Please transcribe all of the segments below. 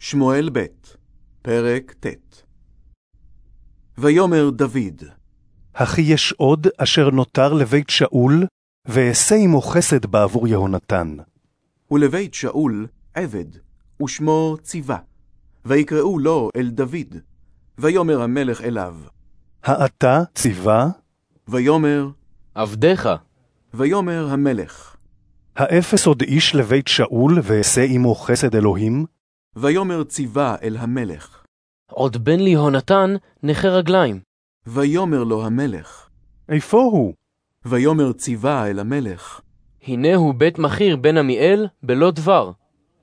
שמואל ב', פרק ט'. ויאמר דוד, הכי יש עוד אשר נותר לבית שאול, ואעשה עמו חסד בעבור יהונתן. ולבית שאול עבד, ושמו ציווה, ויקראו לו אל דוד. ויאמר המלך אליו, האתה ציווה, ויאמר, עבדיך, ויאמר המלך, האפס עוד איש לבית שאול, ואעשה עמו חסד אלוהים? ויאמר ציווה אל המלך. עוד בן ליהונתן נכה רגליים. ויאמר לו המלך, איפה הוא? ויאמר ציווה אל המלך. הנה הוא בית מכיר בן עמיאל בלא דבר.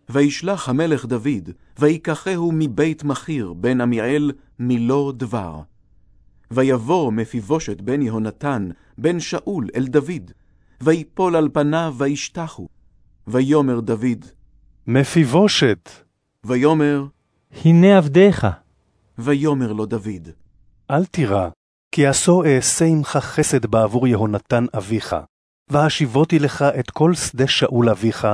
וישלח המלך דוד, ויקחהו מבית מכיר בן עמיאל מלא דבר. ויבוא מפיבושת בן יהונתן, בן שאול, אל דוד, ויפול על פניו וישתחו. ויאמר דוד, מפיבושת. ויאמר, הנה עבדיך. ויאמר לו דוד, אל תירא, כי עשו אעשה עמך חסד בעבור יהונתן אביך, והשיבותי לך את כל שדה שאול אביך,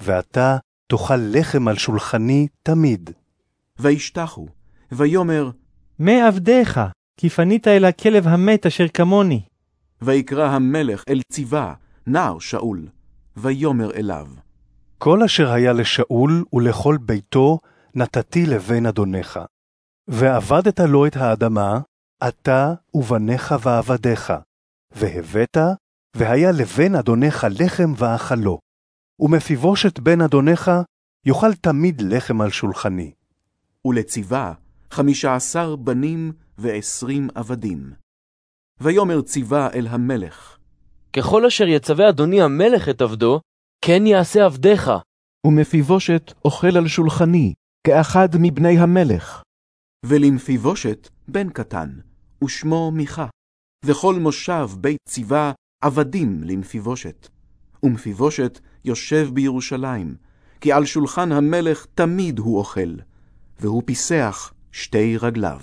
ואתה תאכל לחם על שולחני תמיד. וישתחו. ויאמר, מה עבדיך? כי פנית אל הכלב המת אשר כמוני. ויקרא המלך אל ציווה, נער שאול, ויאמר אליו, כל אשר היה לשאול ולכל ביתו נתתי לבן אדונך. ועבדת לו את האדמה, אתה ובניך ועבדיך, והבאת, והיה לבן אדונך לחם ואכלו. ומפיבושת בן אדונך יאכל תמיד לחם על שולחני. ולציווה חמישה עשר בנים ועשרים עבדים. ויאמר ציווה אל המלך, ככל אשר יצווה אדוני המלך את עבדו, כן יעשה עבדיך. ומפיבושת אוכל על שולחני, כאחד מבני המלך. ולמפיבושת בן קטן, ושמו מיכה, וכל מושב בית ציווה עבדים למפיבושת. ומפיבושת יושב בירושלים, כי על שולחן המלך תמיד הוא אוכל, והוא פיסח שתי רגליו.